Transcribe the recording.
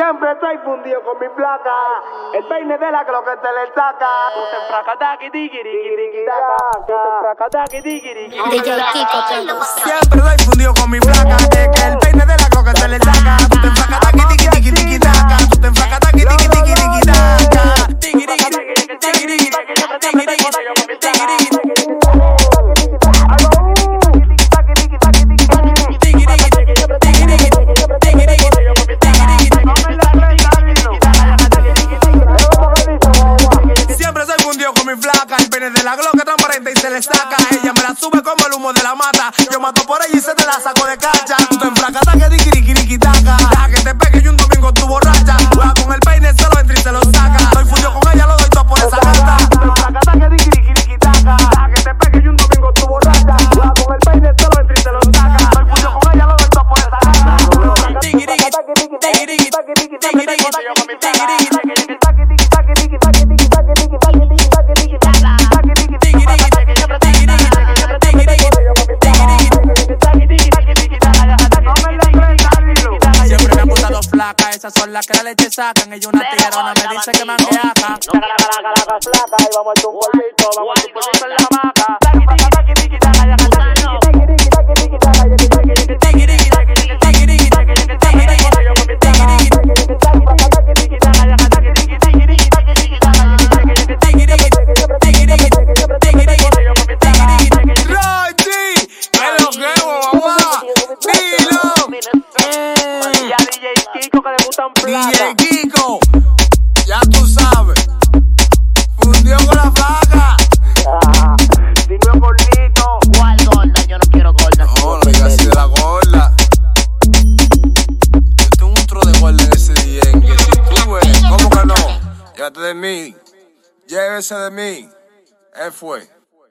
Siempre estoy fundido con mi placa. El peine de la que lo que te le saca. DJ Kiko Pelusa. Siempre estoy fundido con mi placa. El peine de la que lo que te le saca. Pene de la glock es transparente y se le saca. Ella me la sube como el humo de la mata. Yo mato por ella y se te la saco de cacha. Tú te enfracas, que dikirikiriki taca. Deja que te pegue y un domingo tu borracha. Juega con el peine, se lo entra y se lo saca. Estoy fundido con ella, lo doy todo por esa gata. Tú te enfracas, que dikirikiriki taca. Deja que te pegue y un domingo tu borracha. Juega con el peine, se lo entra y se lo saca. Estoy fundido con ella, lo doy todo por esa gata. Tikiriki, tikiriki, tikiriki, tikiriki, esas son las que la leche sacan. Ella una tijerona me dice que mangueaca. Ahí vamos a echar un polvito, vamos a echar un polvito en la vaca. DJ Kiko, ya tú sabes. Fundió con la flaca. ¿Cuál gorda? Yo no quiero gorda. No, no digas así de la gorda. Yo tengo un tro de gorda en ese día. En que si tú ves, ¿cómo que no? Llévate de mí. Llévese de mí. Él fue.